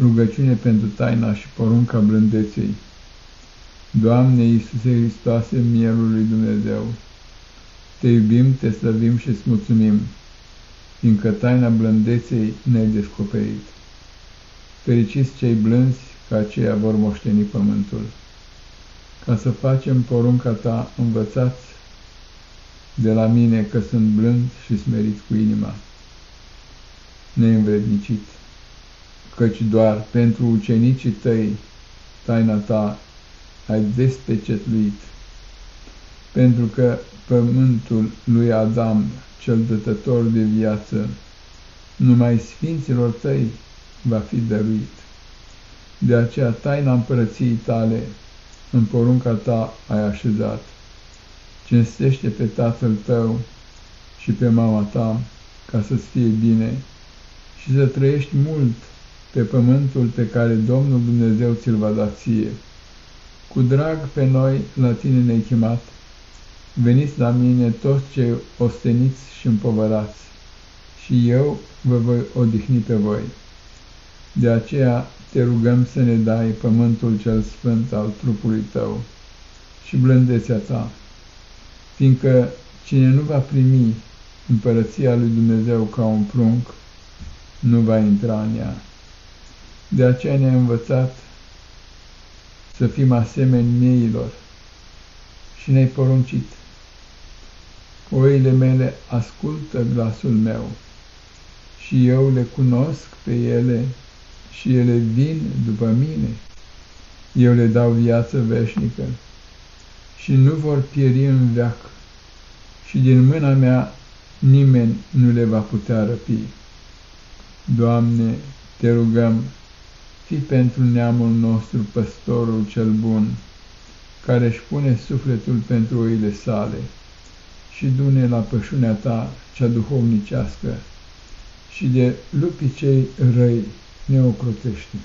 Rugăciune pentru taina și porunca blândeței. Doamne Iisuse Hristoase, Mielul lui Dumnezeu, Te iubim, Te slăvim și îți mulțumim, fiindcă taina blândeței ne-ai descoperit. Fericiți cei blânzi, că aceia vor moșteni pământul. Ca să facem porunca Ta, învățați de la mine că sunt blând și smerit cu inima, neînvrednicit căci doar pentru ucenicii tăi taina ta ai despecetluit, pentru că pământul lui Adam, cel dătător de viață, numai sfinților tăi va fi dăruit. De aceea taina împărăției tale în porunca ta ai așezat. Cinstește pe tatăl tău și pe mama ta ca să-ți fie bine și să trăiești mult pe pământul pe care Domnul Dumnezeu ți-l va da ție. Cu drag pe noi la tine ne-ai chemat, veniți la mine toți cei osteniți și împovărați, și eu vă voi odihni pe voi. De aceea te rugăm să ne dai pământul cel sfânt al trupului tău și blândețea ta, fiindcă cine nu va primi împărăția lui Dumnezeu ca un prunc, nu va intra în ea. De aceea ne-a învățat să fim asemeni mieilor și ne-ai poruncit. Oile mele ascultă glasul meu și eu le cunosc pe ele și ele vin după mine. Eu le dau viață veșnică și nu vor pieri în veac și din mâna mea nimeni nu le va putea răpi. Doamne, te rugăm fi pentru neamul nostru păstorul cel bun, care își pune sufletul pentru oile sale și dune la pășunea ta cea duhovnicească și de lupii cei răi ne ocrotește.